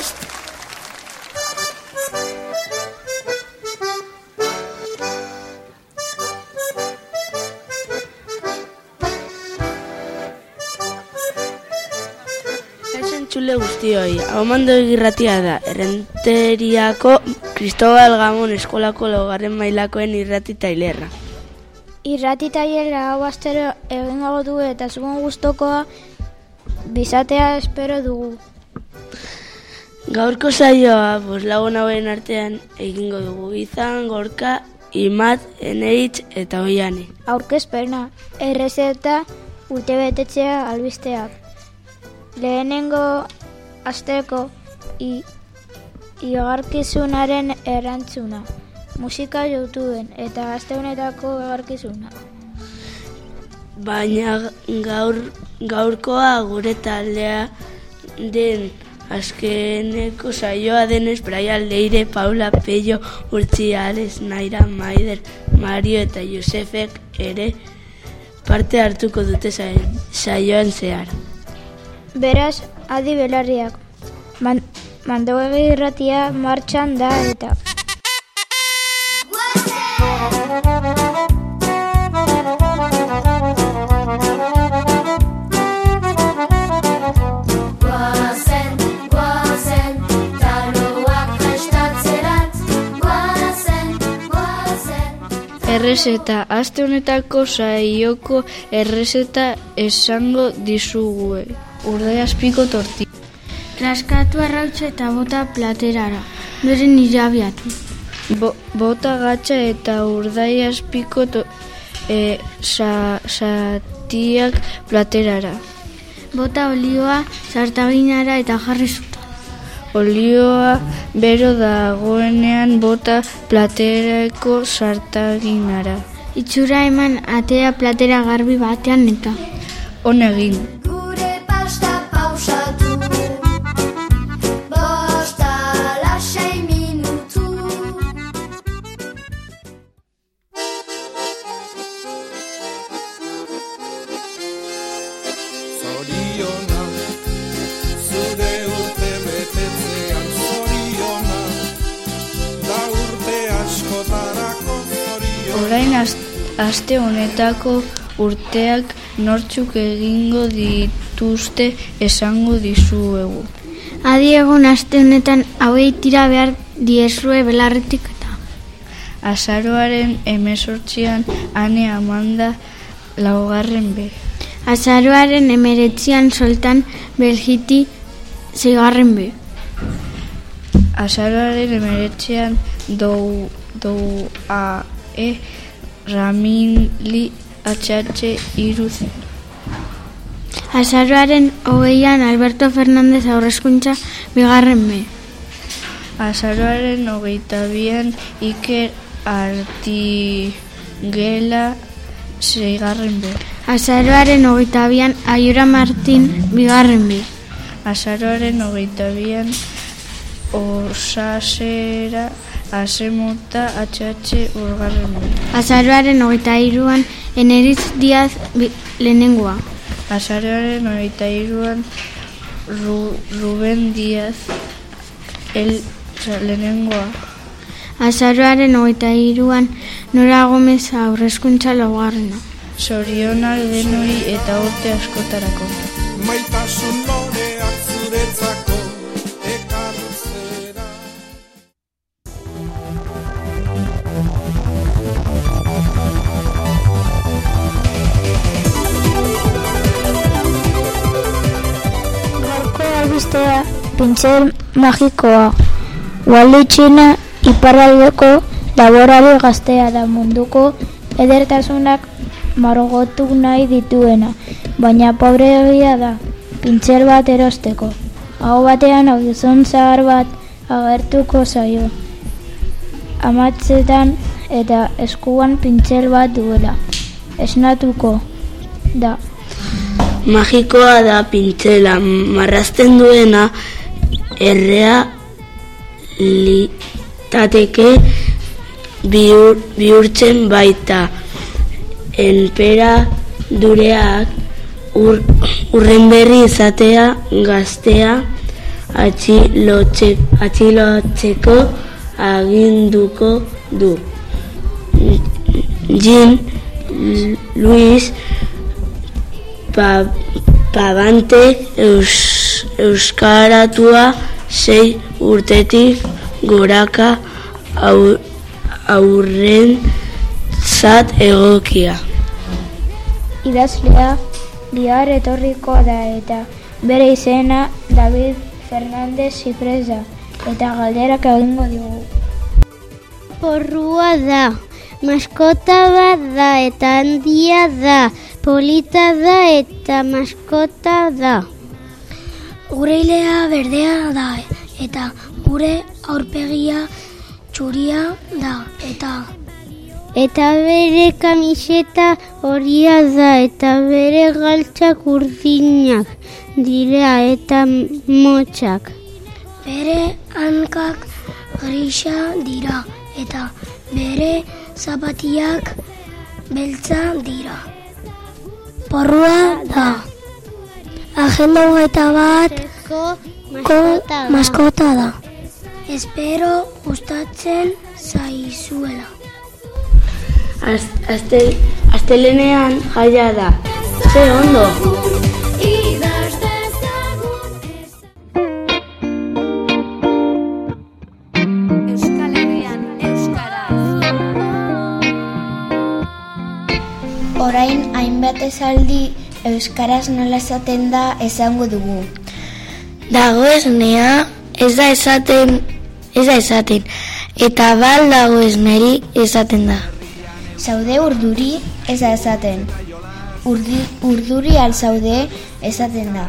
Prest! entzule guztioi, hau mando egirratia da, errenteriako Cristobal Gamon eskolako logarren mailakoen irrati tailerra. Irrati tailerra hau astero egin du eta zugun guztokoa bizatea espero dugu. Gaurko saioa, bos lagun hauen artean egingo dugu izan, gorka, imat, eneritz eta oiane. Aurkezpena, errezeta, urte betetzea albisteak. Lehenengo asteko i, igarkizunaren erantzuna. Musika YouTubeen eta aste honetako igarkizuna. Baina gaur, gaurkoa gure taldea den azkeneko saioa denez Braia Leire, Paula Pello, Urtziales, Naira, Maider, Mario eta Josefek ere parte hartuko dute saioan zehar. Beraz, adi belarriak. Man, Mandoegi irratia martxan da eta. Errezeta, aste honetako saioko errezeta esango dizugue urdai aspiko torti. Raskatu arrautxe eta bota platerara, nire nire abiatu. Bo, bota gatsa eta urdai aspiko to, e, sa, satiak platerara. Bota olioa zartaginara eta jarri. Olioa bero dagoenean bota platerako zartaginara. Itxura eman atea platera garbi batean eta. Honegin. Orain aste honetako urteak nortzuk egingo dituzte esango dizuegu. Adi egun aste honetan hauei tira behar diezue belarretik eta. Azaroaren emesortzian ane amanda laugarren be. Azaroaren emeretzian soltan belgiti zigarren be. Azaroaren emeretzian dou, dou a e Ramili atxatxe iruzen. Azaroaren hogeian Alberto Fernandez aurrezkuntza bigarren me. Azaroaren hogeita bian Iker Artigela zeigarren be. Azaroaren hogeita bian Aiora Martin bigarren be. Azaroaren hogeita bian Osasera Asemuta atxatxe urgarren. Azaroaren hogeita iruan Eneriz Diaz lehenengoa. Azaroaren hogeita iruan Ru, Ruben Diaz el, lehenengoa. Azaroaren hogeita iruan Nora Gomez aurrezkuntza laugarrena. Zorionak denoi eta urte askotarako. Maitasun loreak zuretzako pintzel magikoa. Wally China iparraldeko laborari gaztea da munduko edertasunak margotu nahi dituena, baina pobre egia da, pintzel bat erosteko. Hau batean hau gizon zahar bat agertuko zaio. Amatzetan eta eskuan pintzel bat duela. Esnatuko da. Magikoa da pintzela, marrazten duena errea litateke bihur, bihurtzen baita enpera dureak ur, urren berri izatea gaztea atxilotzeko aginduko du. Jean Luis pa, Pabante eus, euskaratua sei urtetik goraka au, aurren zat egokia. Idazlea bihar etorriko da eta bere izena David Fernandez Zipresa eta galderak egingo digu. Porrua da, maskota bat da eta handia da, polita da eta maskota da. Gure ilea berdea da eta gure aurpegia txuria da eta Eta bere kamiseta horia da eta bere galtzak urdinak dira eta motxak. bere hankak grisa dira eta bere zapatiak beltza dira. Porrua da. Agenda hogeita bat Ko ko maskota da. Espero gustatzen zaizuela. Az- Azte, astelenean jaia da. Ze ondo! Euskal Herrian euskaraz. Orain hainbat esaldi euskaraz nola esaten da esango dugu. Dago esnea, ez da esaten, ez da esaten, eta bal dago esneri esaten da. Zaude urduri ez da esaten. Urdi, urduri al zaude esaten da.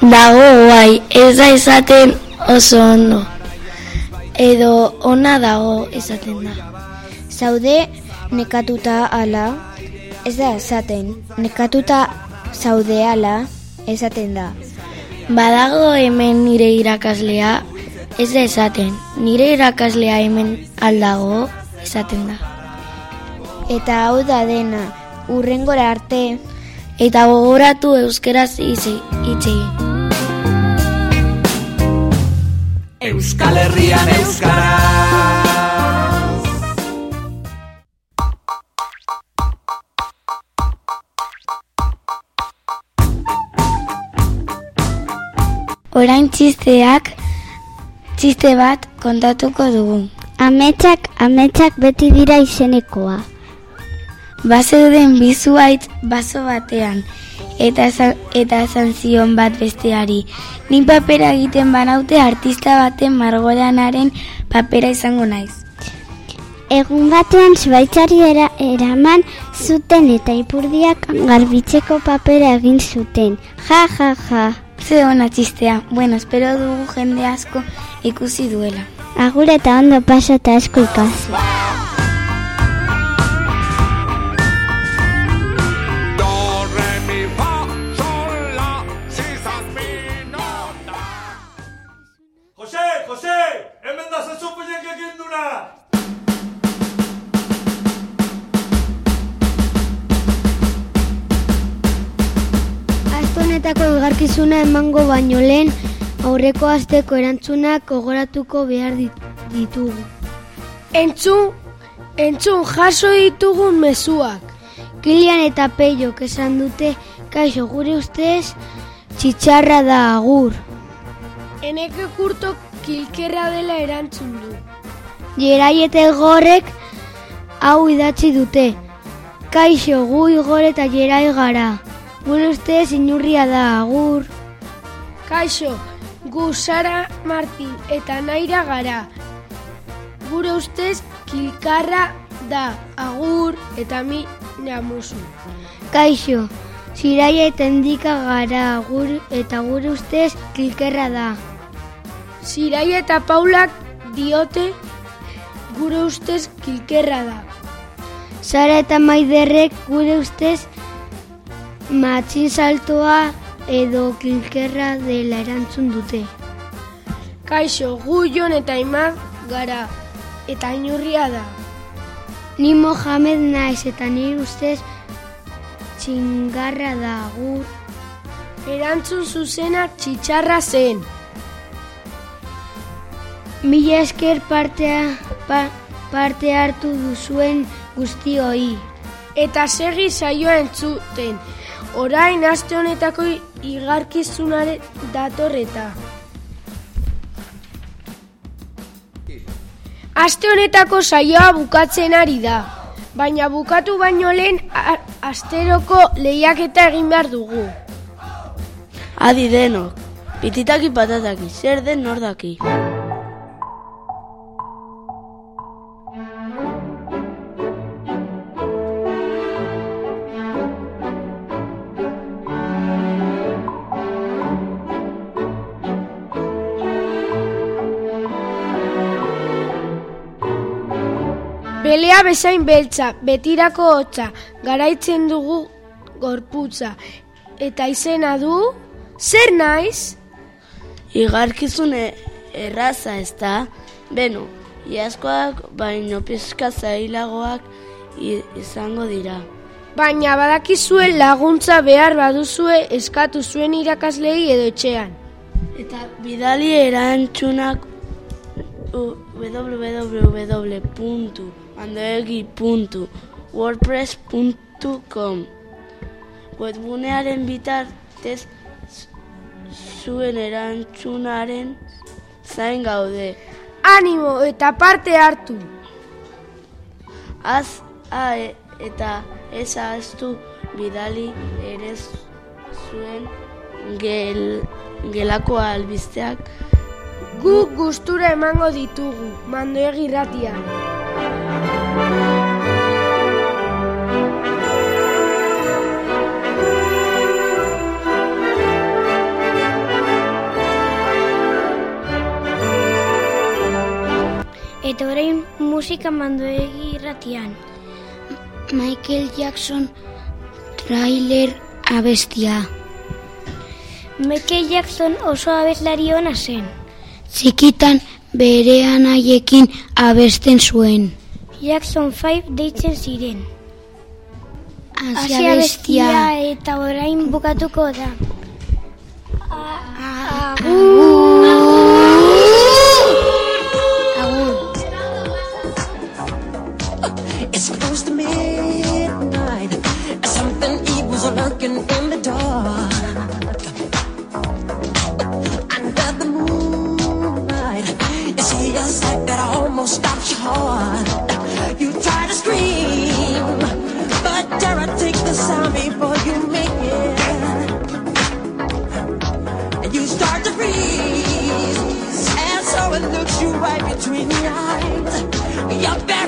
Dago guai, ez da esaten oso ondo. Edo ona dago esaten da. Zaude nekatuta ala ez da esaten. Nekatuta zaude ala esaten da. Badago hemen nire irakaslea, ez da esaten. Nire irakaslea hemen aldago esaten da. Eta hau da dena, urrengora arte, Eta gogoratu euskeraz hitz egin. Euskal Herrian euskara Orain txisteak, txiste bat kontatuko dugu. Ametsak, ametsak beti dira izenekoa. Bazeuden bizuaitz baso batean, eta eta esan zion bat besteari. Ni papera egiten banaute artista baten margolanaren papera izango naiz. Egun batean zuaitzari era, eraman zuten eta ipurdiak garbitzeko papera egin zuten. Ja, ja, ja. Ze ona txistea, bueno, espero dugu jende asko ikusi duela. Agur eta ondo pasa eta asko ikasi. Honetako igarkizuna emango baino lehen aurreko asteko erantzunak gogoratuko behar dit- ditugu. Entzun, entzun jaso ditugun mezuak. Kilian eta Peiok esan dute kaixo gure ustez txitxarra da agur. Eneke kurto kilkerra dela erantzun du. Jerai eta Igorrek hau idatzi dute. Kaixo gu Igor eta Jerai gara. Gure ustez inurria da agur. Kaixo, gu Sara Martin eta Naira gara. Gure ustez kilkarra da agur eta mi namusu. Kaixo, Ziraia eta Endika gara agur eta gure ustez kilkerra da. Zirai eta Paulak diote gure ustez kilkerra da. Sara eta Maiderrek gure ustez matxin saltoa edo kilkerra dela erantzun dute. Kaixo, gu Jon eta Imar gara eta inurria da. Ni Mohamed naiz eta nire ustez txingarra da agur. Erantzun zuzena txitxarra zen. Mila esker partea, pa, parte hartu duzuen guztioi. Eta segi saioa entzuten. Orain aste honetako igarkizunare datorreta. Aste honetako saioa bukatzen ari da. Baina bukatu baino lehen asteroko lehiaketa egin behar dugu. Adi denok, pititaki patataki, zer den nordaki. Belea bezain beltza, betirako hotza, garaitzen dugu gorputza. Eta izena du, zer naiz? Igarkizun e- erraza ez da, beno, iazkoak baino pizka zailagoak izango dira. Baina badakizue laguntza behar baduzue eskatu zuen irakaslei edo etxean. Eta bidali erantzunak u- www.mandoegi.wordpress.com Webgunearen bitartez zuen erantzunaren zain gaude. Animo eta parte hartu! Az a, e- eta ez ahaztu bidali ere zuen gel, gelako albisteak Gu gustura emango ditugu, mandoegi irratian. Eta orain musika mandoegi irratian. Michael Jackson trailer abestia. Michael Jackson oso abeslari ona zen. Txikitan bere anaiekin abesten zuen. Jackson 5 deitzen ziren. Asia bestia eta orain bukatuko da. Agur. You start to freeze, and so it looks you right between the eyes. You're paralyzed.